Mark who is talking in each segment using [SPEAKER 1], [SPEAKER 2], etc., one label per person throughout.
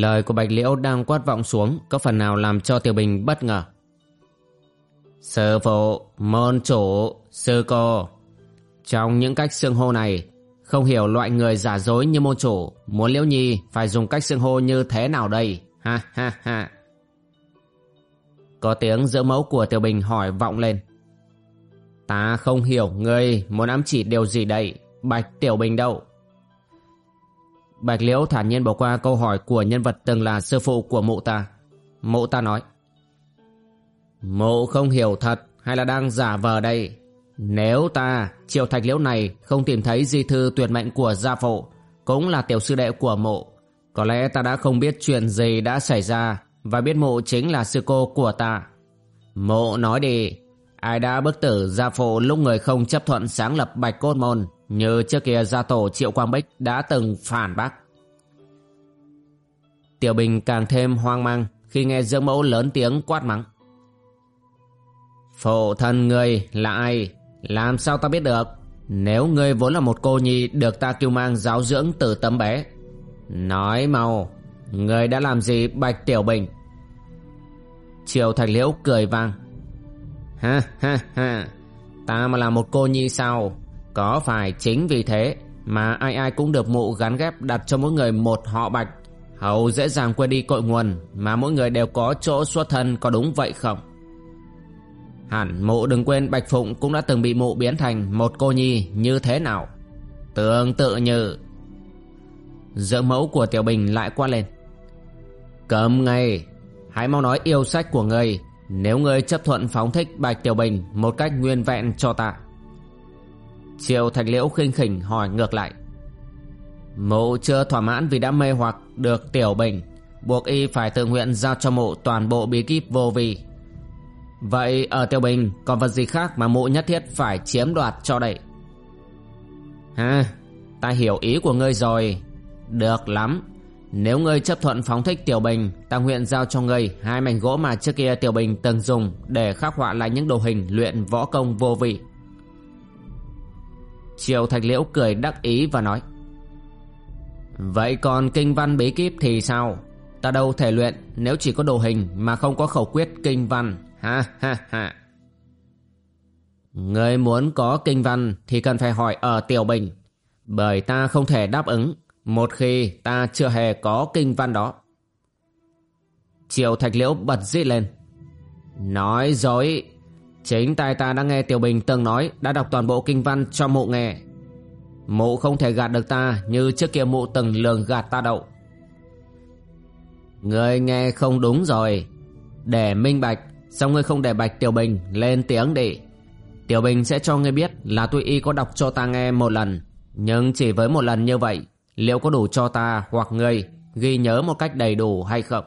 [SPEAKER 1] Lời của Bạch Liễu đang quát vọng xuống có phần nào làm cho Tiểu Bình bất ngờ. Sư phụ, môn chủ, sư cô. Trong những cách xưng hô này, không hiểu loại người giả dối như môn chủ, muốn Liễu Nhi phải dùng cách xưng hô như thế nào đây? Ha ha ha. Có tiếng giữa mẫu của Tiểu Bình hỏi vọng lên. Ta không hiểu ngươi muốn ám chỉ điều gì đây, Bạch Tiểu Bình đâu? Bạch Liễu thản nhiên bỏ qua câu hỏi của nhân vật từng là sư phụ của mụ ta. Mụ ta nói. Mụ không hiểu thật hay là đang giả vờ đây. Nếu ta, triệu thạch liễu này không tìm thấy di thư tuyệt mệnh của gia phụ, cũng là tiểu sư đệ của mộ, có lẽ ta đã không biết chuyện gì đã xảy ra và biết mộ chính là sư cô của ta. Mộ nói đi, ai đã bức tử gia phụ lúc người không chấp thuận sáng lập bạch cốt môn như trước kia gia tổ Triệu Quang Bích đã từng phản bác. Tiểu Bình càng thêm hoang mang khi nghe Dương Mẫu lớn tiếng quát mắng. Phụ thân ngươi là ai? Làm sao ta biết được? Nếu ngươi vốn là một cô nhi được ta kêu mang giáo dưỡng từ tấm bé. Nói mau, ngươi đã làm gì Bạch Tiểu Bình? Triều Thạch Liễu cười vang. Ha ha ha, ta mà là một cô nhi sao? Có phải chính vì thế mà ai ai cũng được mụ gắn ghép đặt cho mỗi người một họ bạch hầu dễ dàng quên đi cội nguồn mà mỗi người đều có chỗ xuất thân có đúng vậy không? Hẳn mụ đừng quên Bạch Phụng cũng đã từng bị mụ biến thành một cô nhi như thế nào? Tương tự như... Giữa mẫu của Tiểu Bình lại qua lên. Cầm ngay, hãy mau nói yêu sách của ngươi nếu ngươi chấp thuận phóng thích Bạch Tiểu Bình một cách nguyên vẹn cho ta. triều Thạch Liễu khinh khỉnh hỏi ngược lại. Mụ chưa thỏa mãn vì đã mê hoặc được Tiểu Bình, buộc y phải tự nguyện giao cho mụ toàn bộ bí kíp vô vi. Vậy ở Tiểu Bình còn vật gì khác mà mụ nhất thiết phải chiếm đoạt cho đây? Ha, ta hiểu ý của ngươi rồi. Được lắm. Nếu ngươi chấp thuận phóng thích Tiểu Bình, ta nguyện giao cho ngươi hai mảnh gỗ mà trước kia Tiểu Bình từng dùng để khắc họa lại những đồ hình luyện võ công vô vị. Triều Thạch Liễu cười đắc ý và nói Vậy còn kinh văn bí kíp thì sao? Ta đâu thể luyện nếu chỉ có đồ hình mà không có khẩu quyết kinh văn. Ha ha ha. Người muốn có kinh văn thì cần phải hỏi ở Tiểu Bình. Bởi ta không thể đáp ứng một khi ta chưa hề có kinh văn đó. Triệu Thạch Liễu bật dít lên. Nói dối, Chính tai ta đã nghe Tiểu Bình từng nói đã đọc toàn bộ kinh văn cho mụ nghe. Mụ không thể gạt được ta như trước kia mụ từng lường gạt ta đậu. Ngươi nghe không đúng rồi. Để minh bạch, sao ngươi không để Bạch Tiểu Bình lên tiếng đi. Tiểu Bình sẽ cho ngươi biết là tôi y có đọc cho ta nghe một lần. Nhưng chỉ với một lần như vậy, liệu có đủ cho ta hoặc ngươi ghi nhớ một cách đầy đủ hay không?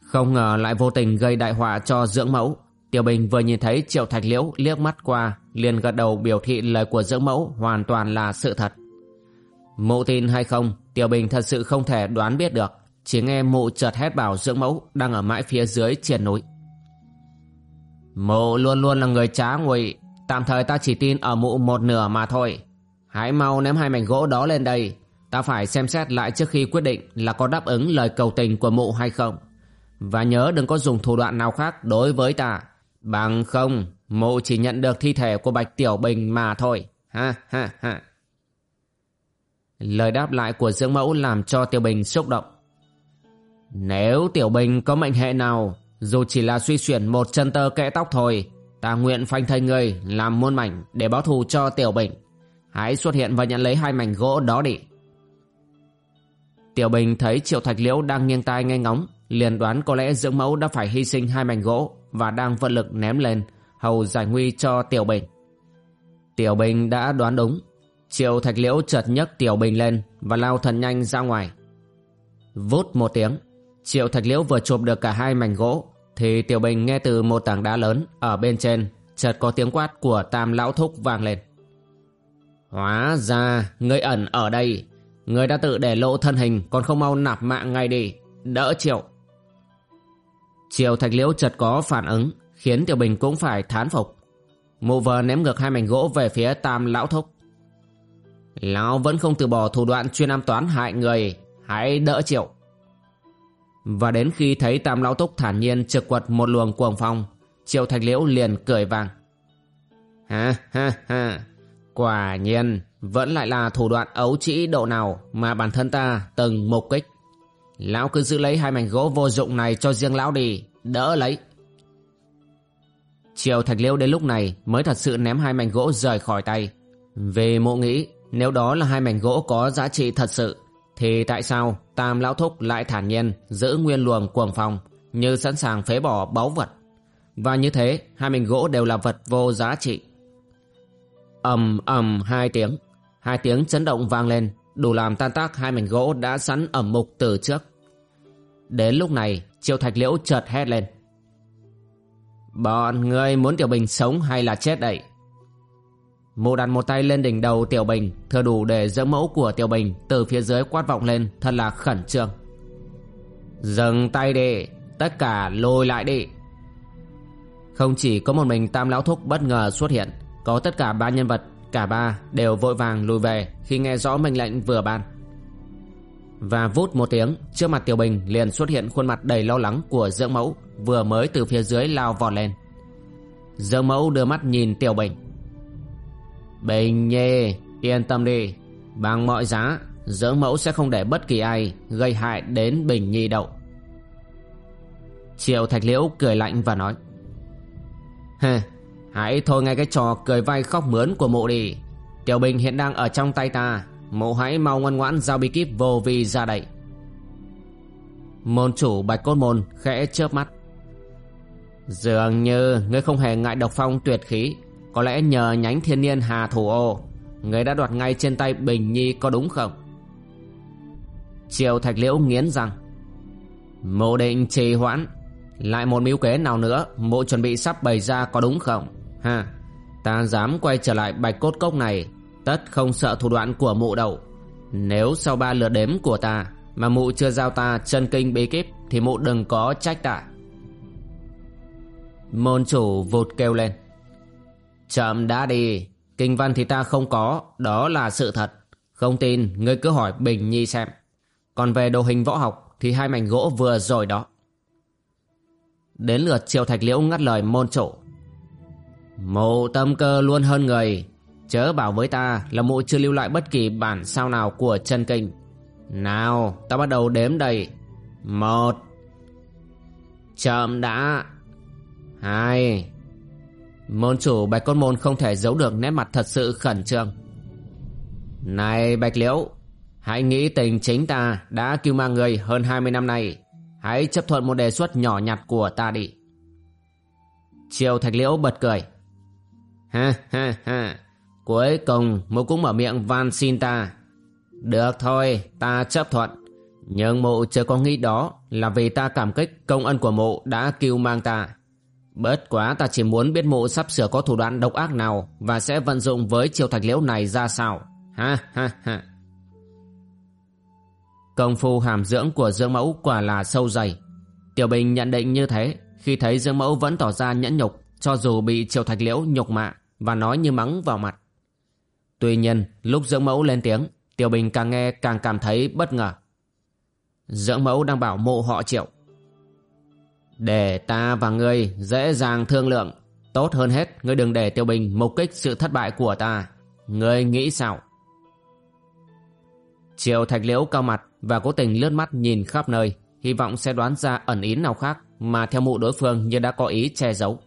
[SPEAKER 1] Không ngờ lại vô tình gây đại họa cho dưỡng mẫu Tiểu Bình vừa nhìn thấy Triệu Thạch Liễu liếc mắt qua, liền gật đầu biểu thị lời của dưỡng mẫu hoàn toàn là sự thật. Mụ tin hay không, Tiểu Bình thật sự không thể đoán biết được, chỉ nghe mụ chợt hét bảo dưỡng mẫu đang ở mãi phía dưới triển núi. Mụ luôn luôn là người trá ngụy, tạm thời ta chỉ tin ở mụ một nửa mà thôi. Hãy mau ném hai mảnh gỗ đó lên đây, ta phải xem xét lại trước khi quyết định là có đáp ứng lời cầu tình của mụ hay không. Và nhớ đừng có dùng thủ đoạn nào khác đối với ta. Bằng không, mụ chỉ nhận được thi thể của Bạch Tiểu Bình mà thôi. Ha ha ha. Lời đáp lại của Dương Mẫu làm cho Tiểu Bình xúc động. Nếu Tiểu Bình có mệnh hệ nào, dù chỉ là suy chuyển một chân tơ kẽ tóc thôi, ta nguyện phanh thây người làm muôn mảnh để báo thù cho Tiểu Bình. Hãy xuất hiện và nhận lấy hai mảnh gỗ đó đi Tiểu Bình thấy Triệu Thạch Liễu đang nghiêng tai nghe ngóng liền đoán có lẽ dưỡng mẫu đã phải hy sinh hai mảnh gỗ và đang vận lực ném lên hầu giải nguy cho Tiểu Bình. Tiểu Bình đã đoán đúng. Triệu Thạch Liễu chợt nhấc Tiểu Bình lên và lao thần nhanh ra ngoài. Vút một tiếng, Triệu Thạch Liễu vừa chụp được cả hai mảnh gỗ thì Tiểu Bình nghe từ một tảng đá lớn ở bên trên chợt có tiếng quát của Tam Lão Thúc vang lên. Hóa ra, ngươi ẩn ở đây. Ngươi đã tự để lộ thân hình còn không mau nạp mạng ngay đi. Đỡ chịu. Triều Thạch Liễu chợt có phản ứng khiến Tiểu Bình cũng phải thán phục. Mụ Vờ ném ngược hai mảnh gỗ về phía Tam Lão Thúc. Lão vẫn không từ bỏ thủ đoạn chuyên am toán hại người. Hãy đỡ chịu. Và đến khi thấy Tam Lão Thúc thản nhiên trực quật một luồng cuồng phong, Triệu Thạch Liễu liền cười vang. Ha ha ha, quả nhiên vẫn lại là thủ đoạn ấu trĩ độ nào mà bản thân ta từng mục kích. Lão cứ giữ lấy hai mảnh gỗ vô dụng này cho riêng lão đi, đỡ lấy. Triều Thạch Liêu đến lúc này mới thật sự ném hai mảnh gỗ rời khỏi tay. Về mộ nghĩ nếu đó là hai mảnh gỗ có giá trị thật sự thì tại sao Tam Lão Thúc lại thản nhiên giữ nguyên luồng cuồng phong như sẵn sàng phế bỏ báu vật. Và như thế hai mảnh gỗ đều là vật vô giá trị ầm ầm hai tiếng, hai tiếng chấn động vang lên đủ làm tan tác hai mảnh gỗ đã sẵn ẩm mục từ trước. Đến lúc này Triệu Thạch Liễu chợt hét lên. Bọn ngươi muốn Tiểu Bình sống hay là chết đậy? Mụ đặt một tay lên đỉnh đầu Tiểu Bình Thừa đủ để dỡ mẫu của Tiểu Bình Từ phía dưới quát vọng lên Thật là khẩn trương Dừng tay đi Tất cả lôi lại đi Không chỉ có một mình Tam Lão Thúc bất ngờ xuất hiện có tất cả ba nhân vật, Cả ba đều vội vàng lùi về Khi nghe rõ mệnh lệnh vừa ban. Và vút một tiếng, Trước mặt Tiểu Bình liền xuất hiện khuôn mặt đầy lo lắng Của dưỡng mẫu, Vừa mới từ phía dưới lao vọt lên. Dương mẫu đưa mắt nhìn Tiểu Bình. Bình Nhi, Yên tâm đi. Bằng mọi giá Dưỡng mẫu sẽ không để bất kỳ ai Gây hại đến Bình Nhi đâu. Triệu Thạch Liễu cười lạnh và nói. Hừ Hãy thôi ngay cái trò cười vai khóc mướn của mụ đi. Tiểu Bình hiện đang ở trong tay ta. Mụ hãy mau ngoan ngoãn giao bí kíp vô vi ra đây. Môn chủ Bạch Cốt Môn khẽ chớp mắt. Dường như ngươi không hề ngại độc phong tuyệt khí. Có lẽ nhờ nhánh thiên niên hà thủ ô, Ngươi đã đoạt ngay trên tay Bình Nhi có đúng không? Triều Thạch Liễu nghiến rằng. Mộ định trì hoãn. Lại một mưu kế nào nữa, Mộ chuẩn bị sắp bày ra có đúng không? Ha, Ta dám quay trở lại bạch cốt cốc này, Tất không sợ thủ đoạn của mụ đậu. Nếu sau ba lượt đếm của ta Mà mụ chưa giao ta chân kinh bí kíp, Thì mụ đừng có trách ta. Môn chủ vụt kêu lên. Chậm đã đi, Kinh văn thì ta không có, Đó là sự thật. Không tin, ngươi cứ hỏi Bình Nhi xem. Còn về đồ hình võ học Thì hai mảnh gỗ vừa rồi đó. Đến lượt Triều Thạch Liễu ngắt lời môn chủ. Mộ tâm cơ luôn hơn người. Chớ bảo với ta là mộ chưa lưu lại bất kỳ bản sao nào của chân kinh. Nào, ta bắt đầu đếm đây. Một. Chậm đã. Hai. Môn chủ Bạch Cốt Môn không thể giấu được nét mặt thật sự khẩn trương. Này, Bạch Liễu, Hãy nghĩ tình chính ta đã cứu mang người hơn 20 năm nay. Hãy chấp thuận một đề xuất nhỏ nhặt của ta đi. Triều Thạch Liễu bật cười. Ha ha ha. Cuối cùng, mụ cũng mở miệng van xin ta. Được thôi, ta chấp thuận. Nhưng mụ chưa có nghĩ đó Là vì ta cảm kích công ân của mụ đã cứu mang ta. Bớt quá ta chỉ muốn biết mụ sắp sửa có thủ đoạn độc ác nào Và sẽ vận dụng với chiêu thạch liễu này ra sao. Ha ha ha. Công phu hàm dưỡng của Dương Mẫu quả là sâu dày. Tiểu Bình nhận định như thế Khi thấy Dương Mẫu vẫn tỏ ra nhẫn nhục. Cho dù bị Triệu Thạch Liễu nhục mạ Và nói như mắng vào mặt. Tuy nhiên, lúc dưỡng mẫu lên tiếng, Tiểu Bình càng nghe càng cảm thấy bất ngờ. Dưỡng mẫu đang bảo mộ họ triệu, Để ta và ngươi dễ dàng thương lượng, Tốt hơn hết Ngươi đừng để Tiểu Bình mục kích sự thất bại của ta. Ngươi nghĩ sao? Triệu thạch liễu cao mặt Và cố tình lướt mắt nhìn khắp nơi, Hy vọng sẽ đoán ra ẩn ý nào khác Mà theo mụ đối phương như đã có ý che giấu.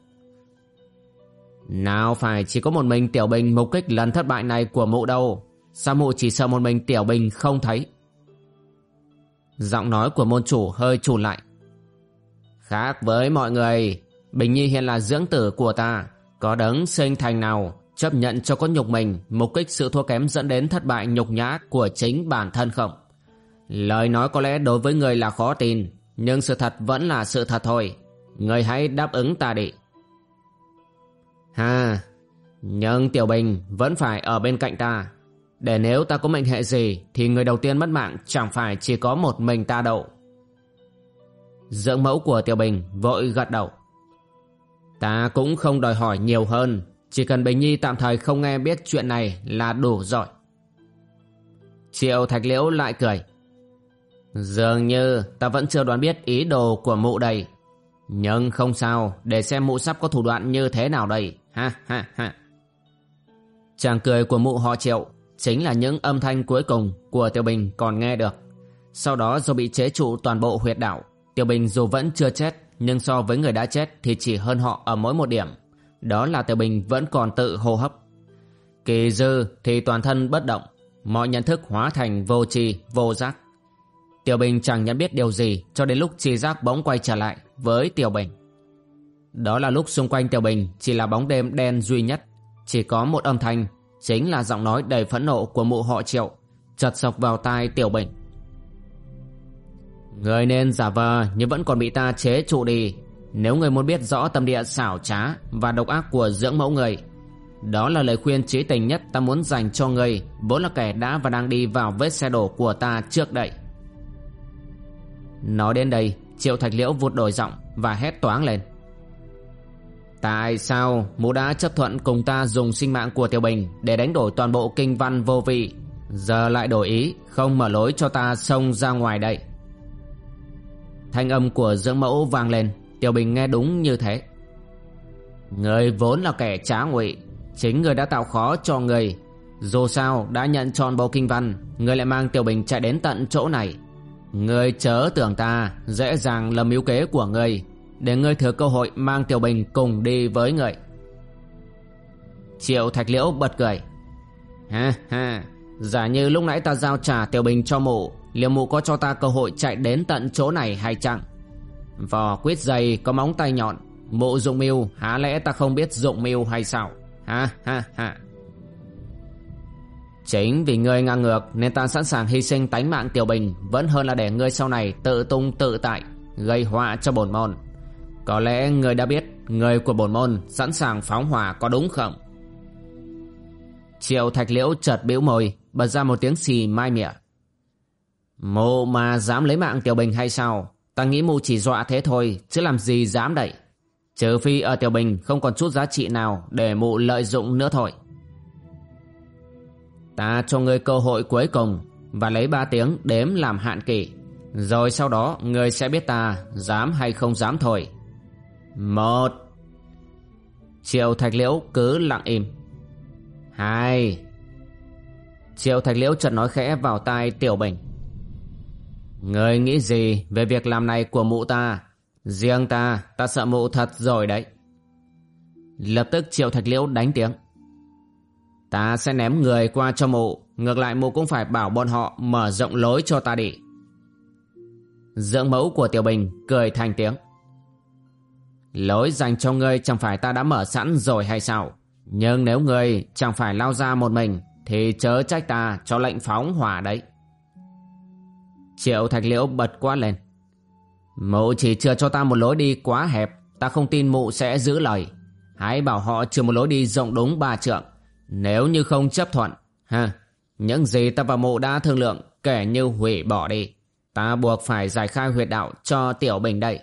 [SPEAKER 1] Nào phải, chỉ có một mình Tiểu Bình mục kích lần thất bại này của mụ đâu. Sao mụ chỉ sợ một mình Tiểu Bình không thấy? Giọng nói của môn chủ hơi trùn lại. Khác với mọi người, Bình Nhi hiện là dưỡng tử của ta. Có đấng sinh thành nào, Chấp nhận cho có nhục mình Mục kích sự thua kém dẫn đến thất bại nhục nhã Của chính bản thân không? Lời nói có lẽ đối với người là khó tin, Nhưng sự thật vẫn là sự thật thôi. Người hãy đáp ứng ta đi. Ha, Nhưng Tiểu Bình vẫn phải ở bên cạnh ta. Để nếu ta có mệnh hệ gì, Thì người đầu tiên mất mạng Chẳng phải chỉ có một mình ta đâu. Dưỡng mẫu của Tiểu Bình vội gật đầu. Ta cũng không đòi hỏi nhiều hơn, Chỉ cần Bình Nhi tạm thời không nghe biết chuyện này là đủ rồi. Triệu Thạch Liễu lại cười. Dường như ta vẫn chưa đoán biết ý đồ của mụ đây. Nhưng không sao, Để xem mụ sắp có thủ đoạn như thế nào đây. Ha ha ha. Chàng cười của mụ họ triệu Chính là những âm thanh cuối cùng Của Tiểu Bình còn nghe được. Sau đó do bị chế trụ toàn bộ huyệt đạo Tiểu Bình dù vẫn chưa chết, Nhưng so với người đã chết Thì chỉ hơn họ ở mỗi một điểm. Đó là Tiểu Bình vẫn còn tự hô hấp. Kỳ dư thì toàn thân bất động, Mọi nhận thức hóa thành vô tri, vô giác. Tiểu Bình chẳng nhận biết điều gì cho đến lúc tri giác bỗng quay trở lại với Tiểu Bình. Đó là lúc xung quanh Tiểu Bình chỉ là bóng đêm đen duy nhất. Chỉ có một âm thanh, chính là giọng nói đầy phẫn nộ của mụ họ triệu, chật sọc vào tai Tiểu Bình. Người nên giả vờ nhưng vẫn còn bị ta chế trụ đi. Nếu người muốn biết rõ tâm địa xảo trá và độc ác của dưỡng mẫu người, đó là lời khuyên trí tình nhất ta muốn dành cho người, vốn là kẻ đã và đang đi vào vết xe đổ của ta trước đây. Nói đến đây Triệu Thạch Liễu vụt đổi giọng Và hét toáng lên Tại sao? Mụ đã chấp thuận cùng ta dùng sinh mạng của Tiểu Bình Để đánh đổi toàn bộ kinh văn vô vị. Giờ lại đổi ý, Không mở lối cho ta xông ra ngoài đây. Thanh âm của dưỡng mẫu vang lên. Tiểu Bình nghe đúng như thế. Người vốn là kẻ trá ngụy, Chính người đã tạo khó cho người. Dù sao, đã nhận tròn bộ kinh văn, Người lại mang Tiểu Bình chạy đến tận chỗ này. Ngươi chớ tưởng ta, dễ dàng lầm yếu kế của ngươi để ngươi thừa cơ hội mang Tiểu Bình cùng đi với ngươi. Triệu Thạch Liễu bật cười. Ha ha Giả như lúc nãy ta giao trả Tiểu Bình cho mụ Liệu mụ có cho ta cơ hội chạy đến tận chỗ này hay chăng? Vò quýt dày có móng tay nhọn Mụ dụng mưu há lẽ ta không biết dụng mưu hay sao? Ha ha ha. Chính vì ngươi ngang ngược nên ta sẵn sàng hy sinh tánh mạng Tiểu Bình vẫn hơn là để ngươi sau này tự tung tự tại, gây họa cho bổn môn. Có lẽ người đã biết người của bổn môn sẵn sàng phóng hỏa có đúng không? Triệu Thạch Liễu chợt bĩu môi, bật ra một tiếng xì mai mỉa. Mụ mà dám lấy mạng Tiểu Bình hay sao? Ta nghĩ mụ chỉ dọa thế thôi, chứ làm gì dám đậy. Trừ phi ở Tiểu Bình không còn chút giá trị nào để mụ lợi dụng nữa thôi. Ta cho ngươi cơ hội cuối cùng Và lấy ba tiếng đếm làm hạn kỳ Rồi sau đó ngươi sẽ biết ta Dám hay không dám thôi một. Triệu Thạch Liễu cứ lặng im. Hai. Triệu Thạch Liễu chợt nói khẽ vào tai Tiểu Bình. Người nghĩ gì về việc làm này của mụ ta? Riêng ta Ta sợ mụ thật rồi đấy. Lập tức Triệu Thạch Liễu đánh tiếng. Ta sẽ ném người qua cho mụ, Ngược lại mụ cũng phải bảo bọn họ Mở rộng lối cho ta đi. Dưỡng mẫu của Tiểu Bình Cười thành tiếng. Lối dành cho ngươi chẳng phải ta đã mở sẵn rồi hay sao? Nhưng nếu ngươi chẳng phải lao ra một mình Thì chớ trách ta cho lệnh phóng hỏa đấy. Triệu Thạch Liễu bật quát lên. Mụ chỉ chưa cho ta một lối đi quá hẹp Ta không tin mụ sẽ giữ lời. Hãy bảo họ chừa một lối đi rộng đúng ba trượng. Nếu như không chấp thuận, ha, những gì ta và mụ đã thương lượng kể như hủy bỏ đi. Ta buộc phải giải khai huyệt đạo cho Tiểu Bình đây.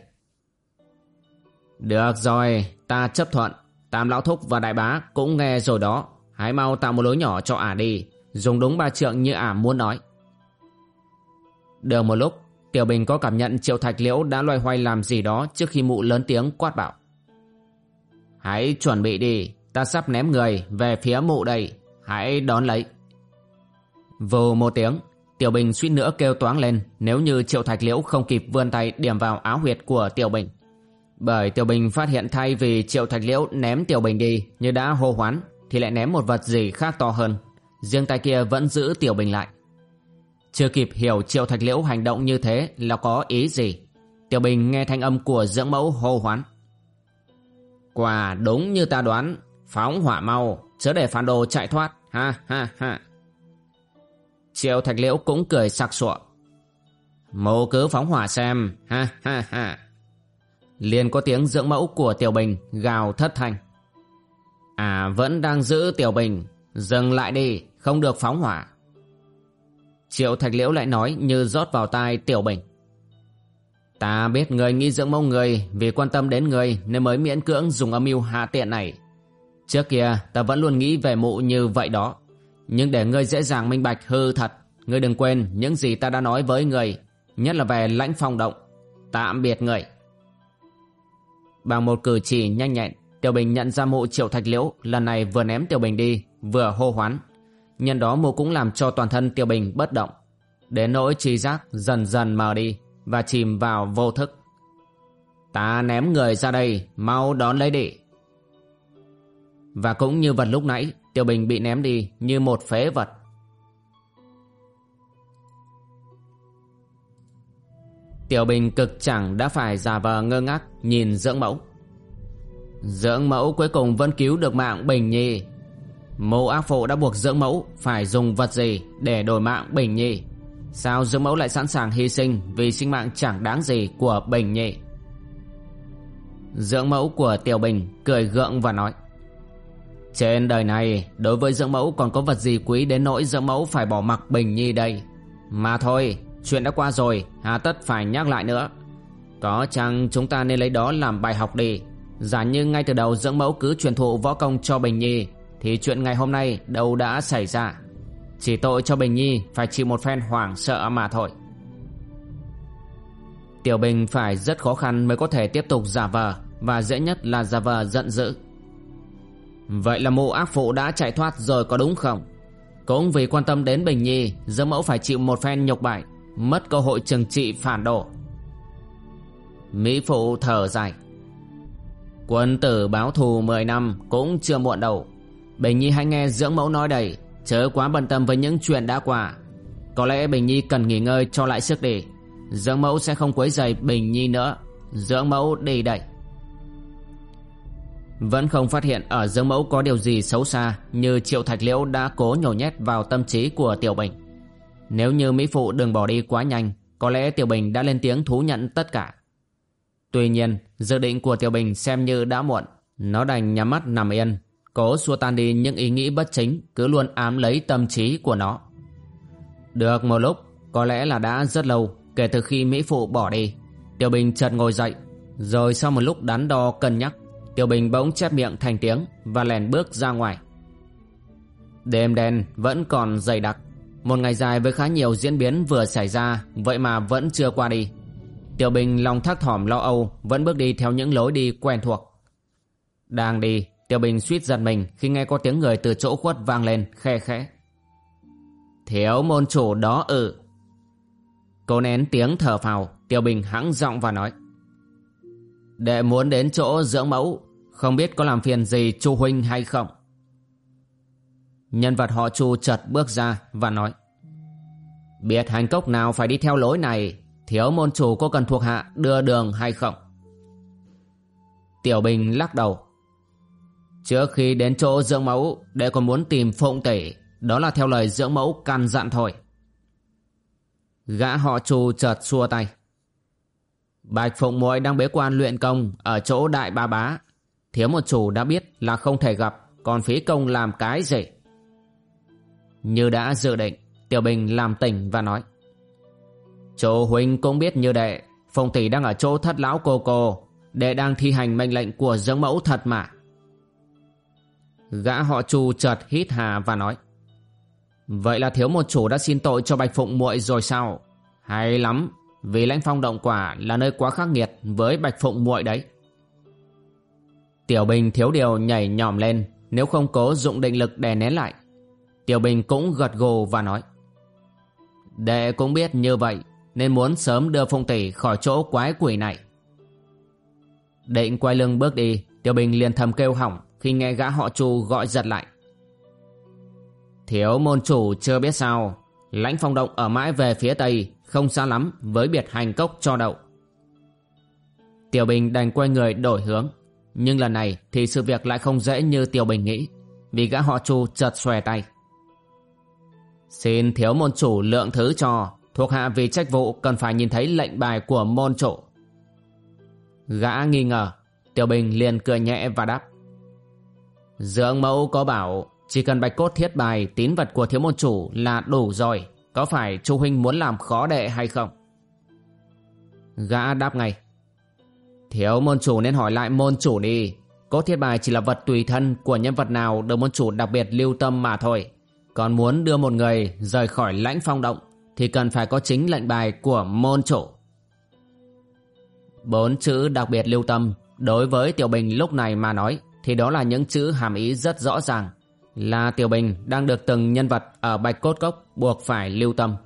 [SPEAKER 1] Được rồi, ta chấp thuận. Tam Lão Thúc và Đại Bá cũng nghe rồi đó. Hãy mau tạo một lối nhỏ cho ả đi. Dùng đúng ba trượng như ả muốn nói. Được một lúc, Tiểu Bình có cảm nhận Triệu Thạch Liễu đã loay hoay làm gì đó trước khi mụ lớn tiếng quát bảo. Hãy chuẩn bị đi, Ta sắp ném người về phía mụ đây Hãy đón lấy Vù một tiếng Tiểu Bình suýt nữa kêu toáng lên Nếu như Triệu Thạch Liễu không kịp vươn tay điểm vào áo huyệt của Tiểu Bình bởi Tiểu Bình phát hiện thay vì Triệu Thạch Liễu ném Tiểu Bình đi như đã hô hoán thì lại ném một vật gì khác to hơn. Riêng tay kia vẫn giữ Tiểu Bình lại. Chưa kịp hiểu Triệu Thạch Liễu hành động như thế là có ý gì. Tiểu Bình nghe thanh âm của dưỡng mẫu hô hoán. Quả đúng như ta đoán, phóng hỏa mau, chớ để phản đồ chạy thoát, ha ha ha. Triệu Thạch Liễu cũng cười sặc sụa. Mô cứ phóng hỏa xem, ha ha ha liền có tiếng dưỡng mẫu của Tiểu Bình gào thất thanh. À vẫn đang giữ Tiểu Bình, dừng lại đi, không được phóng hỏa. Triệu Thạch Liễu lại nói như rót vào tai Tiểu Bình. Ta biết người nghĩ dưỡng mẫu người vì quan tâm đến người nên mới miễn cưỡng dùng âm mưu hạ tiện này. Trước kia ta vẫn luôn nghĩ về mụ như vậy đó. Nhưng để ngươi dễ dàng minh bạch hư thật, ngươi đừng quên những gì ta đã nói với người, nhất là về lãnh phong động. Tạm biệt người. Bằng một cử chỉ nhanh nhẹn, Tiểu Bình nhận ra mụ triệu thạch liễu lần này vừa ném Tiểu Bình đi, vừa hô hoán. Nhân đó mụ cũng làm cho toàn thân Tiểu Bình bất động. Đến nỗi trí giác dần dần mờ đi và chìm vào vô thức. Ta ném người ra đây, mau đón lấy đi. Và cũng như vật lúc nãy, Tiểu Bình bị ném đi như một phế vật. Tiểu Bình cực chẳng đã phải giả vờ ngơ ngác nhìn dưỡng mẫu. Dưỡng mẫu cuối cùng vẫn cứu được mạng Bình Nhi. Mộ ác phụ đã buộc dưỡng mẫu phải dùng vật gì để đổi mạng Bình Nhi. Sao dưỡng mẫu lại sẵn sàng hy sinh vì sinh mạng chẳng đáng gì của Bình Nhi? Dưỡng mẫu của Tiểu Bình cười gượng và nói, trên đời này, đối với dưỡng mẫu còn có vật gì quý đến nỗi dưỡng mẫu phải bỏ mặc Bình Nhi đây Mà thôi chuyện đã qua rồi, hà tất phải nhắc lại nữa. Có chăng chúng ta nên lấy đó làm bài học đi? Giả như ngay từ đầu dưỡng mẫu cứ truyền thụ võ công cho Bình Nhi, Thì chuyện ngày hôm nay đâu đã xảy ra. Chỉ tội cho Bình Nhi phải chịu một phen hoảng sợ mà thôi. Tiểu Bình phải rất khó khăn mới có thể tiếp tục giả vờ, Và dễ nhất là giả vờ giận dữ. Vậy là mụ ác phụ đã chạy thoát rồi có đúng không? Cũng vì quan tâm đến Bình Nhi, dưỡng mẫu phải chịu một phen nhục bại. Mất cơ hội trừng trị phản đồ. Mỹ phụ thở dài. Quân tử báo thù 10 năm cũng chưa muộn đâu. Bình Nhi hãy nghe dưỡng mẫu nói đầy Chớ quá bận tâm với những chuyện đã qua. Có lẽ Bình Nhi cần nghỉ ngơi cho lại sức đi. Dưỡng mẫu sẽ không quấy rầy Bình Nhi nữa. Dưỡng mẫu đi đẩy vẫn không phát hiện ở dưỡng Mẫu có điều gì xấu xa như Triệu Thạch Liễu đã cố nhổ nhét vào tâm trí của Tiểu Bình. Nếu như Mỹ Phụ đừng bỏ đi quá nhanh, có lẽ Tiểu Bình đã lên tiếng thú nhận tất cả. Tuy nhiên, dự định của Tiểu Bình xem như đã muộn. Nó đành nhắm mắt nằm yên, cố xua tan đi những ý nghĩ bất chính cứ luôn ám lấy tâm trí của nó. Được một lúc, có lẽ là đã rất lâu kể từ khi Mỹ Phụ bỏ đi. Tiểu Bình chợt ngồi dậy, rồi sau một lúc đắn đo cân nhắc Tiểu Bình bỗng chép miệng thành tiếng và lèn bước ra ngoài. Đêm đen vẫn còn dày đặc. Một ngày dài với khá nhiều diễn biến vừa xảy ra vậy mà vẫn chưa qua đi. Tiểu Bình lòng thắc thỏm lo âu vẫn bước đi theo những lối đi quen thuộc. Đang đi, Tiểu Bình suýt giật mình khi nghe có tiếng người từ chỗ khuất vang lên khe khẽ. Thiếu môn chủ đó ừ Cô nén tiếng thở phào, Tiểu Bình hãng giọng và nói. Đệ muốn đến chỗ dưỡng mẫu không biết có làm phiền gì chu huynh hay không Nhân vật họ chu chợt bước ra và nói biệt hành cốc nào phải đi theo lối này Thiếu môn chủ có cần thuộc hạ đưa đường hay không? Tiểu Bình lắc đầu, Trước khi đến chỗ dưỡng mẫu, Đệ còn muốn tìm phụng tỷ Đó là theo lời dưỡng mẫu căn dặn thôi. Gã họ chu chợt xua tay, Bạch Phụng muội đang bế quan luyện công Ở chỗ đại ba bá, Thiếu một chủ đã biết là không thể gặp, Còn phí công làm cái gì như đã dự định, Tiểu Bình làm tỉnh và nói. Chỗ huynh cũng biết như đệ, Phong tỷ đang ở chỗ thất lão cô cô, Đệ đang thi hành mệnh lệnh của dưỡng mẫu thật mà. Gã họ chu chợt hít hà và nói. Vậy là thiếu một chủ đã xin tội cho Bạch Phụng muội rồi sao? Hay lắm, Vì lãnh phong động quả là nơi quá khắc nghiệt với Bạch Phụng muội đấy. Tiểu Bình thiếu điều nhảy nhòm lên, Nếu không cố dụng định lực đè nén lại Tiểu Bình cũng gật gù và nói, Đệ cũng biết như vậy, Nên muốn sớm đưa Phụng Tỷ khỏi chỗ quái quỷ này. Định quay lưng bước đi, Tiểu Bình liền thầm kêu hỏng Khi nghe gã họ Chu gọi giật lại. Thiếu môn chủ chưa biết sao, Lãnh phong động ở mãi về phía tây Không xa lắm với biệt hành cốc cho đậu. Tiểu Bình đành quay người đổi hướng, Nhưng lần này thì sự việc lại không dễ như Tiểu Bình nghĩ, Vì gã họ Chu chợt xòe tay. Xin thiếu môn chủ lượng thứ cho. Thuộc hạ vì trách vụ cần phải nhìn thấy lệnh bài của môn chủ. Gã nghi ngờ. Tiểu Bình liền cười nhẹ và đáp. Dưỡng mẫu có bảo, Chỉ cần bạch cốt thiết bài, tín vật của thiếu môn chủ là đủ rồi. Có phải chu huynh muốn làm khó đệ hay không? Gã đáp ngay. Thiếu môn chủ nên hỏi lại môn chủ đi. Cốt thiết bài chỉ là vật tùy thân của nhân vật nào được môn chủ đặc biệt lưu tâm mà thôi. Còn muốn đưa một người rời khỏi lãnh phong động, Thì cần phải có chính lệnh bài của môn chủ. Bốn chữ đặc biệt lưu tâm Đối với Tiểu Bình lúc này mà nói, Thì đó là những chữ hàm ý rất rõ ràng, Là Tiểu Bình đang được từng nhân vật ở Bạch Cốt Cốc buộc phải lưu tâm.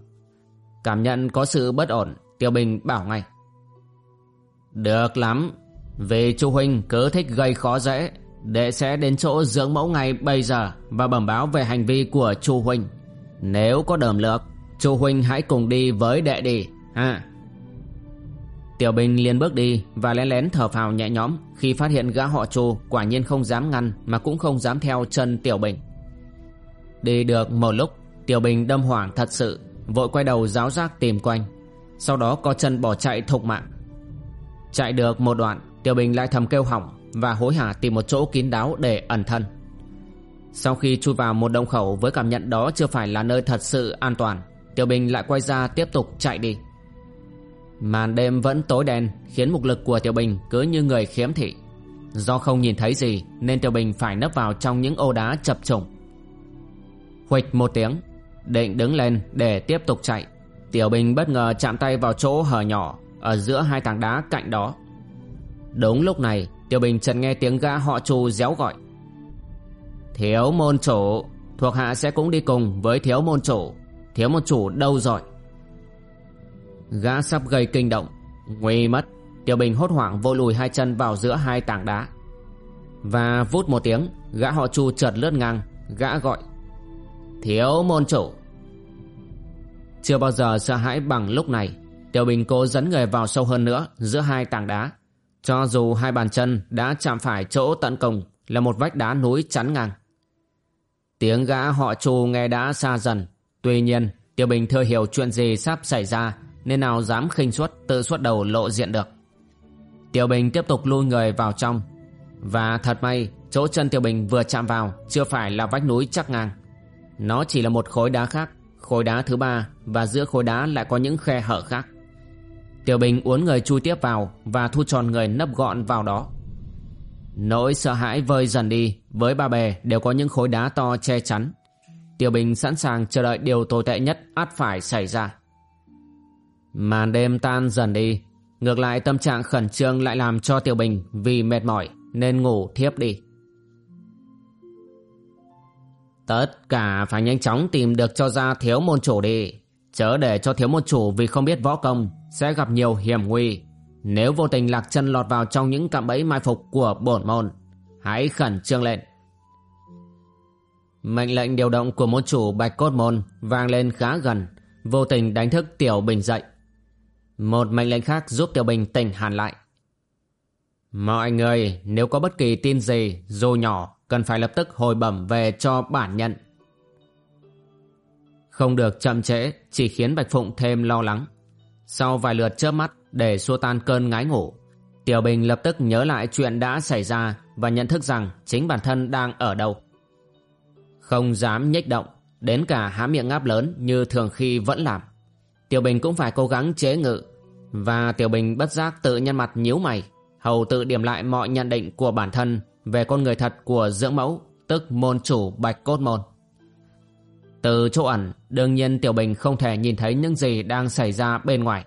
[SPEAKER 1] Cảm nhận có sự bất ổn, Tiểu Bình bảo ngay. Được lắm, Vì chu Huynh cứ thích gây khó dễ Đệ sẽ đến chỗ dưỡng mẫu ngay bây giờ Và bẩm báo về hành vi của chu Huynh Nếu có đờm lược chu Huynh hãy cùng đi với đệ đi ha. Tiểu Bình liền bước đi và lén lén thở phào nhẹ nhõm khi phát hiện gã họ Chu quả nhiên không dám ngăn mà cũng không dám theo chân Tiểu Bình. Đi được một lúc, Tiểu Bình đâm hoảng thật sự, vội quay đầu giáo giác tìm quanh. Sau đó có chân bỏ chạy thục mạng. Chạy được một đoạn, Tiểu Bình lại thầm kêu hỏng và hối hả tìm một chỗ kín đáo để ẩn thân. Sau khi chui vào một động khẩu với cảm nhận đó chưa phải là nơi thật sự an toàn, Tiểu Bình lại quay ra tiếp tục chạy đi. Màn đêm vẫn tối đen khiến mục lực của Tiểu Bình cứ như người khiếm thị. Do không nhìn thấy gì nên Tiểu Bình phải nấp vào trong những ô đá chập trùng. Huỵch một tiếng, định đứng lên để tiếp tục chạy. Tiểu Bình bất ngờ chạm tay vào chỗ hở nhỏ ở giữa hai tảng đá cạnh đó. Đúng lúc này, Tiểu Bình chợt nghe tiếng gã họ Chu réo gọi. Thiếu môn chủ, thuộc hạ sẽ cũng đi cùng với thiếu môn chủ. Thiếu môn chủ đâu rồi? Gã sắp gây kinh động Nguy mất Tiểu Bình hốt hoảng vô lùi hai chân vào giữa hai tảng đá Và vút một tiếng Gã họ chu chợt lướt ngang Gã gọi Thiếu môn chủ Chưa bao giờ sợ hãi bằng lúc này Tiểu Bình cố dẫn người vào sâu hơn nữa Giữa hai tảng đá cho dù hai bàn chân đã chạm phải chỗ tận cùng Là một vách đá núi chắn ngang. Tiếng gã họ chu nghe đã xa dần. Tuy nhiên Tiểu Bình thừa hiểu chuyện gì sắp xảy ra, nên nào dám khinh suất, tự xuất đầu lộ diện được. Tiểu Bình tiếp tục lui người vào trong. Và thật may, Chỗ chân Tiểu Bình vừa chạm vào Chưa phải là vách núi chắc ngang. Nó chỉ là một khối đá khác, Khối đá thứ ba Và giữa khối đá lại có những khe hở khác. Tiểu Bình uốn người chui tiếp vào Và thu tròn người nấp gọn vào đó Nỗi sợ hãi vơi dần đi, Với ba bè đều có những khối đá to che chắn Tiểu Bình sẵn sàng chờ đợi điều tồi tệ nhất ắt phải xảy ra Màn đêm tan dần đi, Ngược lại tâm trạng khẩn trương lại làm cho Tiểu Bình vì mệt mỏi nên ngủ thiếp đi. Tất cả phải nhanh chóng tìm được cho ra thiếu môn chủ đi. Chớ để cho thiếu môn chủ vì không biết võ công sẽ gặp nhiều hiểm nguy. Nếu vô tình lạc chân lọt vào trong những cạm bẫy mai phục của bổn môn, hãy khẩn trương lên. Mệnh lệnh điều động của môn chủ Bạch Cốt Môn vang lên khá gần, vô tình đánh thức Tiểu Bình dậy. Một mệnh lệnh khác giúp Tiểu Bình tỉnh hẳn lại. Mọi người nếu có bất kỳ tin gì dù nhỏ cần phải lập tức hồi bẩm về cho bản nhận. Không được chậm trễ chỉ khiến Bạch Phụng thêm lo lắng. Sau vài lượt chớp mắt để xua tan cơn ngái ngủ, Tiểu Bình lập tức nhớ lại chuyện đã xảy ra và nhận thức rằng chính bản thân đang ở đâu. Không dám nhích động, đến cả há miệng ngáp lớn như thường khi vẫn làm. Tiểu Bình cũng phải cố gắng chế ngự và Tiểu Bình bất giác tự nhân mặt nhíu mày Hầu tự điểm lại mọi nhận định của bản thân Về con người thật của dưỡng mẫu Tức môn chủ Bạch Cốt Môn từ chỗ ẩn, Đương nhiên Tiểu Bình không thể nhìn thấy những gì đang xảy ra bên ngoài.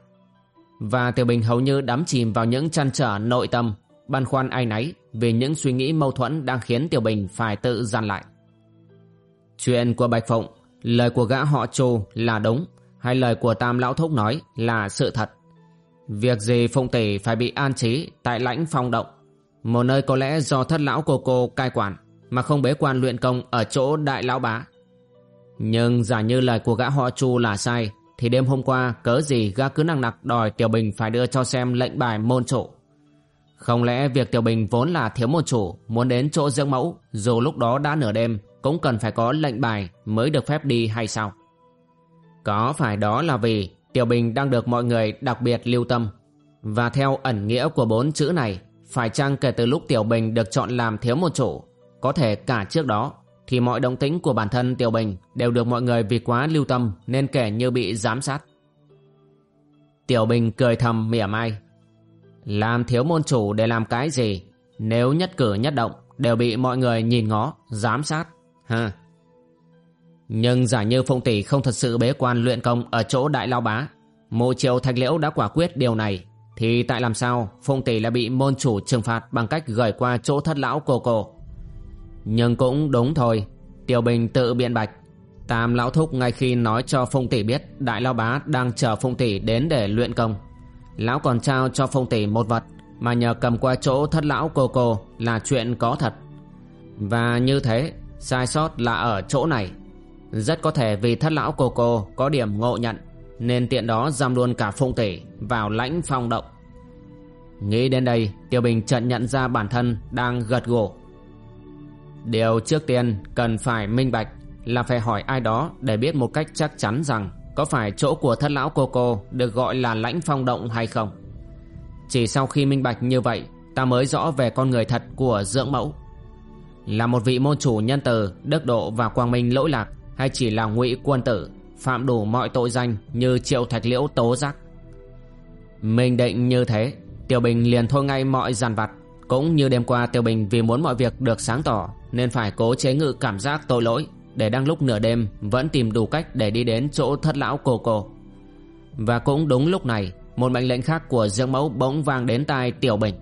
[SPEAKER 1] Và Tiểu Bình hầu như đắm chìm vào những chăn trở nội tâm, Băn khoăn ai nấy Vì những suy nghĩ mâu thuẫn đang khiến Tiểu Bình phải tự gian lại. Chuyện của Bạch Phụng, Lời của gã họ Chu là đúng, Hay lời của Tam Lão Thúc nói là sự thật. Việc gì Phụng Tỷ phải bị an trí, tại lãnh phong động, Một nơi có lẽ do thất lão cô cô cai quản, Mà không bế quan luyện công ở chỗ đại lão bá. Nhưng giả như lời của gã họ chu là sai, Thì đêm hôm qua, cớ gì gã cứ năng nặc đòi Tiểu Bình phải đưa cho xem lệnh bài môn chủ Không lẽ việc Tiểu Bình vốn là thiếu môn chủ Muốn đến chỗ dưỡng mẫu, Dù lúc đó đã nửa đêm, Cũng cần phải có lệnh bài mới được phép đi hay sao? Có phải đó là vì Tiểu Bình đang được mọi người đặc biệt lưu tâm? Và theo ẩn nghĩa của bốn chữ này, Phải chăng kể từ lúc Tiểu Bình được chọn làm thiếu môn chủ Có thể cả trước đó thì mọi động tĩnh của bản thân Tiểu Bình Đều được mọi người vì quá lưu tâm Nên kể như bị giám sát. Tiểu Bình cười thầm mỉa mai. Làm thiếu môn chủ để làm cái gì? Nếu nhất cử nhất động Đều bị mọi người nhìn ngó Giám sát. Ha nhưng giả như Phụng Tỷ không thật sự bế quan luyện công ở chỗ Đại Lao Bá, mộ triều thạch liễu đã quả quyết điều này, thì tại làm sao Phụng Tỷ lại bị môn chủ trừng phạt bằng cách gửi qua chỗ thất lão cô cô. Nhưng cũng đúng thôi, Tiểu Bình tự biện bạch. Tam lão thúc ngay khi nói cho Phong Tỷ biết Đại Lao Bá đang chờ Phong Tỷ đến để luyện công. Lão còn trao cho Phong Tỷ một vật mà nhờ cầm qua chỗ thất lão cô cô là chuyện có thật. Và như thế, sai sót là ở chỗ này. Rất có thể vì thất lão cô cô có điểm ngộ nhận Nên tiện đó giam luôn cả Phong tỷ vào lãnh phong động Nghĩ đến đây Tiêu Bình chợt nhận ra bản thân đang gật gù Điều trước tiên cần phải minh bạch Là phải hỏi ai đó để biết một cách chắc chắn rằng Có phải chỗ của thất lão cô cô được gọi là lãnh phong động hay không. Chỉ sau khi minh bạch như vậy Ta mới rõ về con người thật của dưỡng mẫu. Là một vị môn chủ nhân từ, đức độ và quang minh lỗi lạc hay chỉ là ngụy quân tử phạm đủ mọi tội danh như triệu thạch liễu tố giác. Minh định như thế tiểu bình liền thôi ngay mọi giàn vặt cũng như đêm qua tiểu bình vì muốn mọi việc được sáng tỏ, nên phải cố chế ngự cảm giác tội lỗi, để đang lúc nửa đêm vẫn tìm đủ cách để đi đến chỗ thất lão cô cô. Và cũng đúng lúc này, một mệnh lệnh khác của dương mẫu bỗng vang đến tai tiểu bình.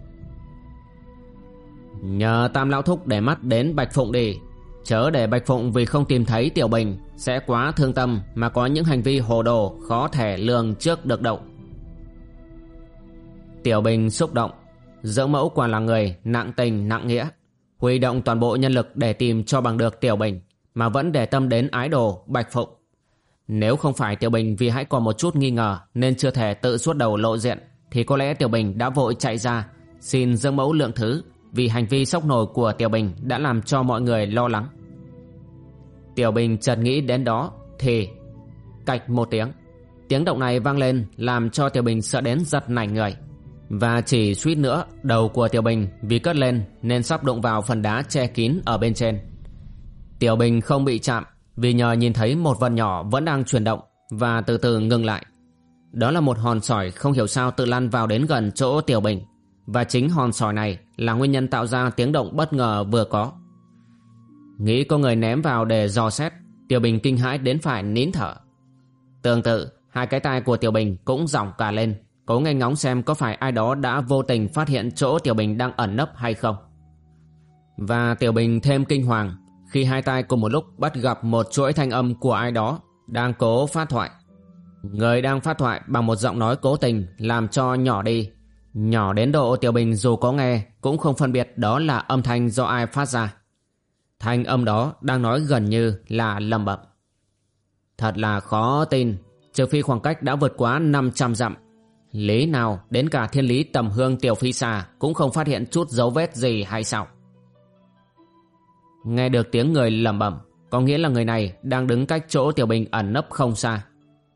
[SPEAKER 1] Nhờ tam lão thúc để mắt đến bạch phụng đi, Chớ để Bạch Phụng vì không tìm thấy Tiểu Bình Sẽ quá thương tâm Mà có những hành vi hồ đồ Khó thể lường trước được động Tiểu Bình xúc động Dưỡng mẫu quả là người nặng tình, nặng nghĩa, Huy động toàn bộ nhân lực để tìm cho bằng được Tiểu Bình, Mà vẫn để tâm đến ái đồ Bạch Phụng Nếu không phải Tiểu Bình vì hãy còn một chút nghi ngờ Nên chưa thể tự suốt đầu lộ diện, Thì có lẽ Tiểu Bình đã vội chạy ra, Xin dưỡng mẫu lượng thứ, vì hành vi sốc nổi của Tiểu Bình đã làm cho mọi người lo lắng. Tiểu Bình chợt nghĩ đến đó, thì cạch một tiếng. Tiếng động này vang lên, làm cho Tiểu Bình sợ đến giật nảy người. Và chỉ suýt nữa đầu của Tiểu Bình vì cất lên nên sắp đụng vào phần đá che kín ở bên trên. Tiểu Bình không bị chạm vì nhờ nhìn thấy một vật nhỏ vẫn đang chuyển động và từ từ ngừng lại. Đó là một hòn sỏi không hiểu sao tự lăn vào đến gần chỗ Tiểu Bình. Và chính hòn sỏi này là nguyên nhân tạo ra tiếng động bất ngờ vừa có. Nghĩ có người ném vào để dò xét, Tiểu Bình kinh hãi đến phải nín thở. Tương tự, hai cái tai của Tiểu Bình cũng rỏng cả lên, cố nghe ngóng xem có phải ai đó đã vô tình phát hiện chỗ Tiểu Bình đang ẩn nấp hay không. Và Tiểu Bình thêm kinh hoàng khi hai tay cùng một lúc bắt gặp một chuỗi thanh âm của ai đó đang cố phát thoại. Người đang phát thoại bằng một giọng nói cố tình làm cho nhỏ đi Nhỏ đến độ Tiểu Bình dù có nghe cũng không phân biệt đó là âm thanh do ai phát ra. Thanh âm đó đang nói gần như là lầm bẩm. Thật là khó tin, trừ phi khoảng cách đã vượt quá 500 dặm. Lý nào đến cả thiên lý tầm hương Tiểu Phi xà cũng không phát hiện chút dấu vết gì hay sao? Nghe được tiếng người lầm bẩm, có nghĩa là người này đang đứng cách chỗ Tiểu Bình ẩn nấp không xa.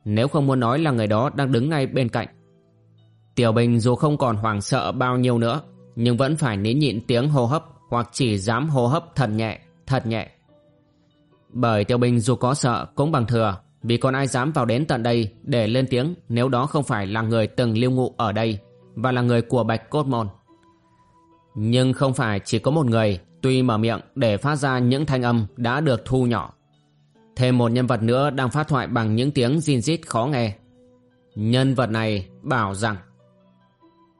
[SPEAKER 1] Nếu không muốn nói là người đó đang đứng ngay bên cạnh Tiểu Bình dù không còn hoảng sợ bao nhiêu nữa Nhưng vẫn phải nín nhịn tiếng hô hấp Hoặc chỉ dám hô hấp thật nhẹ, thật nhẹ Bởi Tiểu Bình dù có sợ cũng bằng thừa vì còn ai dám vào đến tận đây Để lên tiếng nếu đó không phải là người từng lưu ngụ ở đây Và là người của Bạch Cốt Môn? Nhưng không phải chỉ có một người Tuy mở miệng để phát ra những thanh âm đã được thu nhỏ. Thêm một nhân vật nữa đang phát thoại bằng những tiếng zin rít khó nghe. Nhân vật này bảo rằng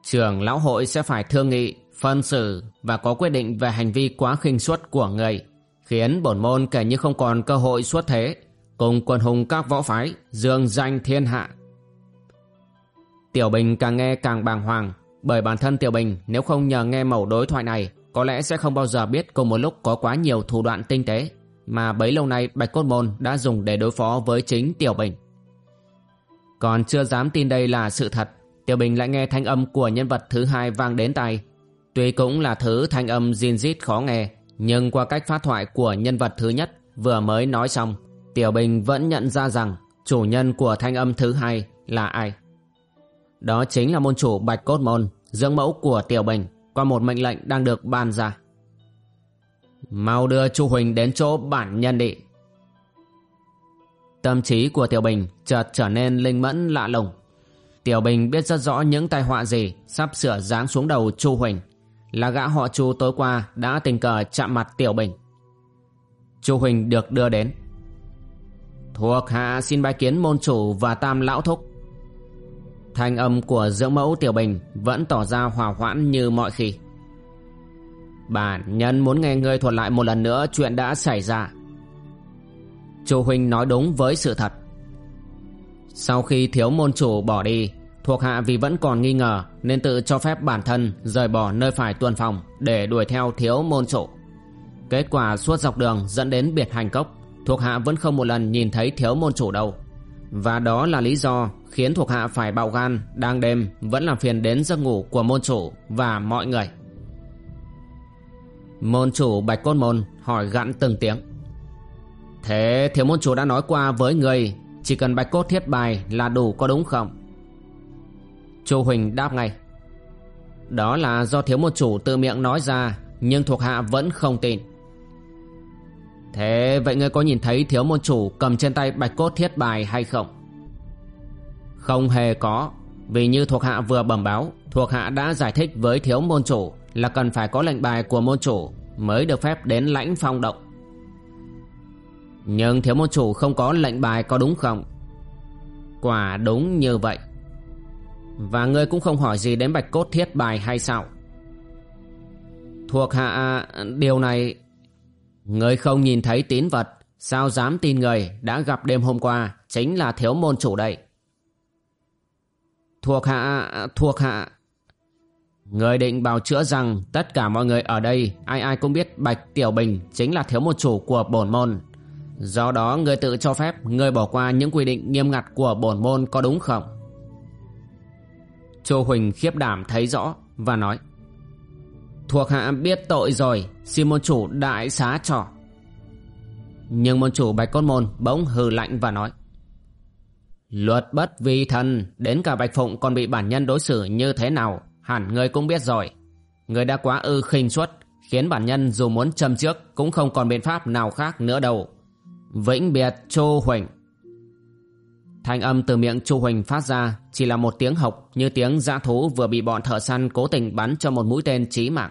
[SPEAKER 1] trưởng lão hội sẽ phải thương nghị, phân xử và có quyết định về hành vi quá khinh suất của người, khiến bổn môn kể như không còn cơ hội xuất thế, cùng quần hùng các võ phái, dương danh thiên hạ. Tiểu Bình càng nghe càng bàng hoàng, Bởi bản thân Tiểu Bình nếu không nhờ nghe mẩu đối thoại này có lẽ sẽ không bao giờ biết cùng một lúc có quá nhiều thủ đoạn tinh tế mà bấy lâu nay Bạch Cốt Môn đã dùng để đối phó với chính Tiểu Bình. Còn chưa dám tin đây là sự thật, Tiểu Bình lại nghe thanh âm của nhân vật thứ hai vang đến tai. Tuy cũng là thứ thanh âm zin rít khó nghe, nhưng qua cách phát thoại của nhân vật thứ nhất vừa mới nói xong, Tiểu Bình vẫn nhận ra rằng chủ nhân của thanh âm thứ hai là ai. Đó chính là môn chủ Bạch Cốt Môn, dưỡng mẫu của Tiểu Bình, qua một mệnh lệnh đang được ban ra. Mau đưa Chu Huỳnh đến chỗ bản nhân đi. Tâm trí của Tiểu Bình chợt trở nên linh mẫn lạ lùng. Tiểu Bình biết rất rõ những tai họa gì sắp sửa giáng xuống đầu Chu Huỳnh. Là gã họ Chu tối qua đã tình cờ chạm mặt Tiểu Bình. Chu Huỳnh được đưa đến. Thuộc hạ xin bái kiến môn chủ và tam lão thúc. Thanh âm của dưỡng mẫu Tiểu Bình vẫn tỏ ra hòa hoãn như mọi khi. Bản nhân muốn nghe ngươi thuật lại một lần nữa chuyện đã xảy ra. Chu Huynh nói đúng với sự thật. Sau khi thiếu môn chủ bỏ đi, thuộc hạ vì vẫn còn nghi ngờ nên tự cho phép bản thân rời bỏ nơi phải tuần phòng để đuổi theo thiếu môn chủ. Kết quả suốt dọc đường dẫn đến biệt hành cốc, thuộc hạ vẫn không một lần nhìn thấy thiếu môn chủ đâu. Và đó là lý do khiến thuộc hạ phải bạo gan, đang đêm vẫn làm phiền đến giấc ngủ của môn chủ và mọi người. Môn chủ Bạch Cốt Môn hỏi gặn từng tiếng. Thế thiếu môn chủ đã nói qua với người, chỉ cần Bạch Cốt thiết bài là đủ có đúng không? Chu Huỳnh đáp ngay. Đó là do thiếu môn chủ tự miệng nói ra, nhưng thuộc hạ vẫn không tin. Thế vậy ngươi có nhìn thấy thiếu môn chủ cầm trên tay bạch cốt thiết bài hay không? Không hề có, Vì như thuộc hạ vừa bẩm báo, Thuộc hạ đã giải thích với thiếu môn chủ Là cần phải có lệnh bài của môn chủ Mới được phép đến lãnh phong động Nhưng thiếu môn chủ không có lệnh bài có đúng không? Quả đúng như vậy Và ngươi cũng không hỏi gì đến bạch cốt thiết bài hay sao? Thuộc hạ, điều này người không nhìn thấy tín vật, Sao dám tin người đã gặp đêm hôm qua Chính là thiếu môn chủ đây? Thuộc hạ Thuộc hạ. Người định bào chữa rằng Tất cả mọi người ở đây, Ai ai cũng biết Bạch Tiểu Bình Chính là thiếu môn chủ của bổn môn. Do đó người tự cho phép Người bỏ qua những quy định nghiêm ngặt của bổn môn có đúng không? Chu Huỳnh khiếp đảm thấy rõ Và nói Thuộc hạ biết tội rồi, Xin môn chủ đại xá trò Nhưng môn chủ Bạch Cốt Môn Bỗng hừ lạnh và nói, Luật bất vi thần Đến cả Bạch Phụng còn bị bản nhân đối xử như thế nào, Hẳn người cũng biết rồi. Người đã quá ư khinh suất, Khiến bản nhân dù muốn châm trước Cũng không còn biện pháp nào khác nữa đâu. Vĩnh biệt Chu Huỳnh. Thanh âm từ miệng Chu Huỳnh phát ra Chỉ là một tiếng hộc Như tiếng dã thú vừa bị bọn thợ săn Cố tình bắn cho một mũi tên chí mạng.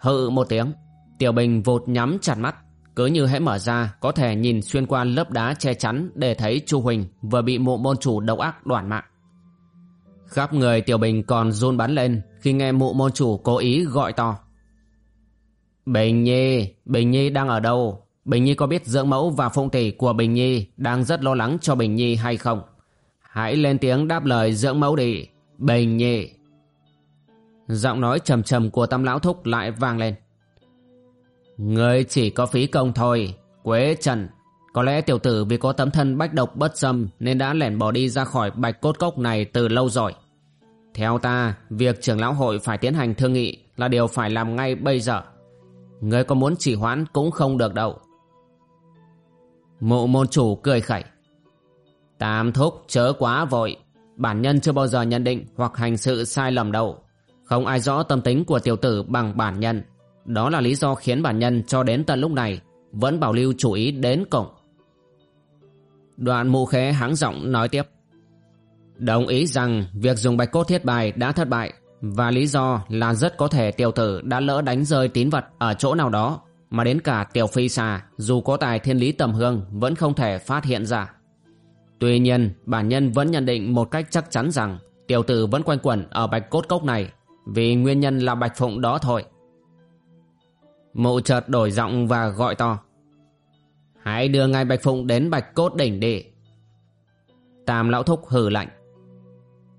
[SPEAKER 1] Hự một tiếng Tiểu Bình vụt nhắm chặt mắt cứ như hãy mở ra có thể nhìn xuyên qua lớp đá che chắn để thấy Chu Huỳnh vừa bị mụ môn chủ độc ác đoản mạng. Khắp người Tiểu Bình còn run bắn lên khi nghe mụ môn chủ cố ý gọi to. Bình Nhi, Bình Nhi đang ở đâu? Bình Nhi có biết dưỡng mẫu và phụng tỷ của Bình Nhi đang rất lo lắng cho Bình Nhi hay không? Hãy lên tiếng đáp lời dưỡng mẫu đi. Bình Nhi. Giọng nói trầm trầm của tam lão thúc lại vang lên. Người chỉ có phí công thôi, Quế Trần. Có lẽ tiểu tử vì có tấm thân bách độc bất xâm Nên đã lẻn bỏ đi ra khỏi bạch cốt cốc này từ lâu rồi. Theo ta, Việc trưởng lão hội phải tiến hành thương nghị Là điều phải làm ngay bây giờ. Người có muốn chỉ hoãn cũng không được đâu. Mụ môn chủ cười khẩy. Tam thúc chớ quá vội. Bản nhân chưa bao giờ nhận định Hoặc hành sự sai lầm đâu. Không ai rõ tâm tính của tiểu tử bằng bản nhân. Đó là lý do khiến bản nhân cho đến tận lúc này Vẫn bảo lưu chú ý đến cổng. Đoạn mụ khế hắng giọng nói tiếp. Đồng ý rằng việc dùng bạch cốt thiết bài đã thất bại Và lý do là rất có thể tiểu tử đã lỡ đánh rơi tín vật ở chỗ nào đó, Mà đến cả tiểu phi xà, dù có tài thiên lý tầm hương, vẫn không thể phát hiện ra. Tuy nhiên, bản nhân vẫn nhận định một cách chắc chắn rằng Tiểu tử vẫn quanh quẩn ở bạch cốt cốc này vì nguyên nhân là bạch phụng đó thôi. Mụ chợt đổi giọng và gọi to. Hãy đưa ngài Bạch Phụng đến Bạch Cốt Đỉnh đi. Tam Lão Thúc hừ lạnh.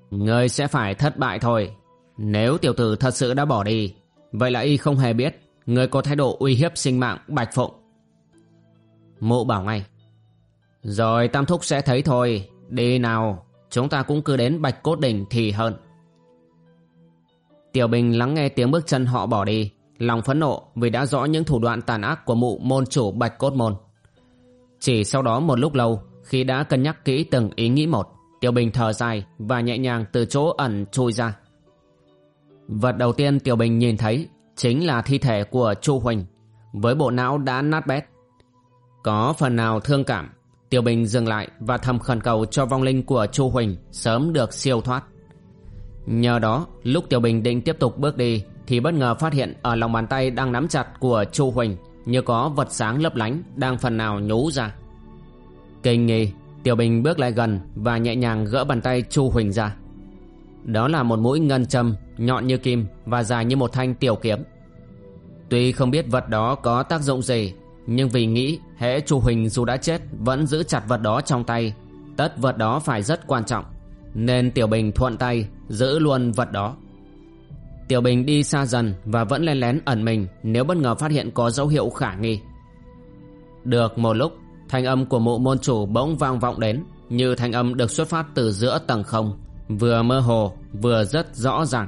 [SPEAKER 1] Ngươi sẽ phải thất bại thôi. Nếu tiểu tử thật sự đã bỏ đi, Vậy là y không hề biết Người có thái độ uy hiếp sinh mạng Bạch Phụng. Mụ bảo ngay. Rồi Tam Thúc sẽ thấy thôi. Đi nào, Chúng ta cũng cứ đến Bạch Cốt Đỉnh thì hơn. Tiểu Bình lắng nghe tiếng bước chân họ bỏ đi Lòng phẫn nộ vì đã rõ những thủ đoạn tàn ác của mụ môn chủ Bạch Cốt Môn Chỉ sau đó một lúc lâu Khi đã cân nhắc kỹ từng ý nghĩ một Tiểu Bình thở dài và nhẹ nhàng từ chỗ ẩn chui ra Vật đầu tiên Tiểu Bình nhìn thấy chính là thi thể của Chu Huỳnh với bộ não đã nát bét. Có phần nào thương cảm, Tiểu Bình dừng lại và thầm khẩn cầu cho vong linh của Chu Huỳnh sớm được siêu thoát. Nhờ đó, lúc Tiểu Bình định tiếp tục bước đi thì bất ngờ phát hiện ở lòng bàn tay đang nắm chặt của Chu Huỳnh như có vật sáng lấp lánh đang phần nào nhú ra. Kinh nghi, Tiểu Bình bước lại gần và nhẹ nhàng gỡ bàn tay Chu Huỳnh ra. Đó là một mũi ngân châm nhọn như kim và dài như một thanh tiểu kiếm. Tuy không biết vật đó có tác dụng gì, nhưng vì nghĩ hễ Chu Huỳnh dù đã chết vẫn giữ chặt vật đó trong tay, tất vật đó phải rất quan trọng, nên Tiểu Bình thuận tay giữ luôn vật đó. Tiểu Bình đi xa dần và vẫn len lén ẩn mình nếu bất ngờ phát hiện có dấu hiệu khả nghi. Được một lúc, thanh âm của mụ môn chủ bỗng vang vọng đến, như thanh âm được xuất phát từ giữa tầng không, vừa mơ hồ vừa rất rõ ràng